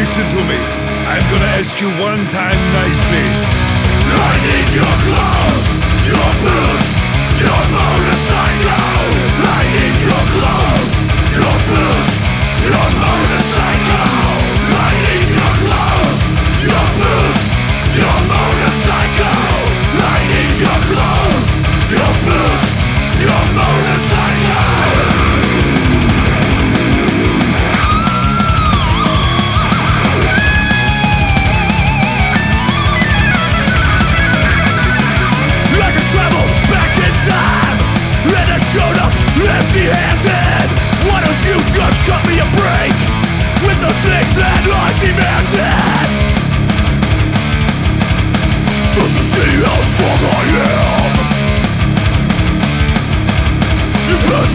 Listen to me. I'm gonna ask you one time nicely. I need your clothes, your boots, your mouth.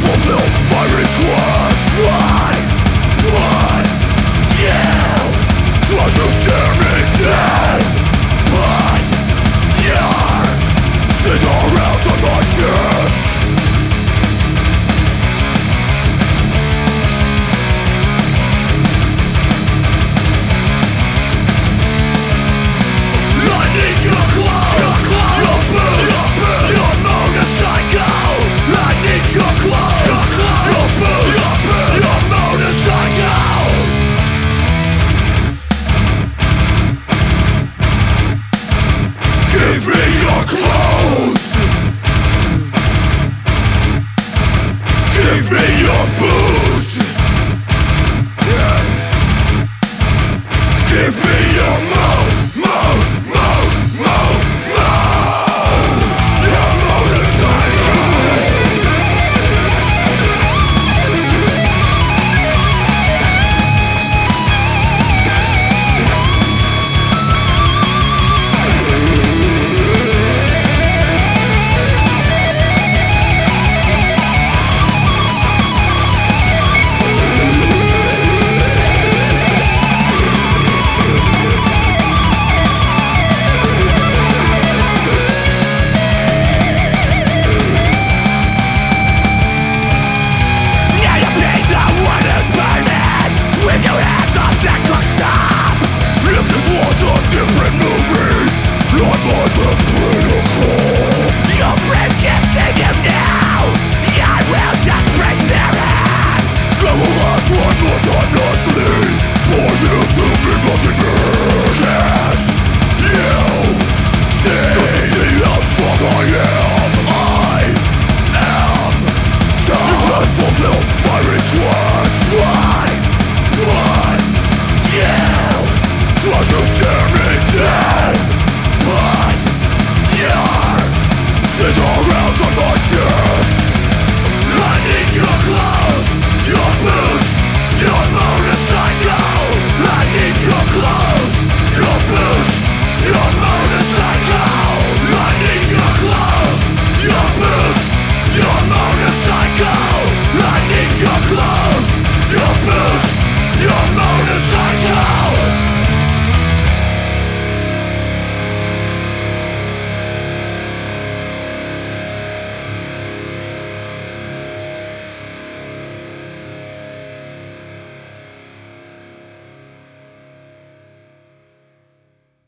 fulfill my request.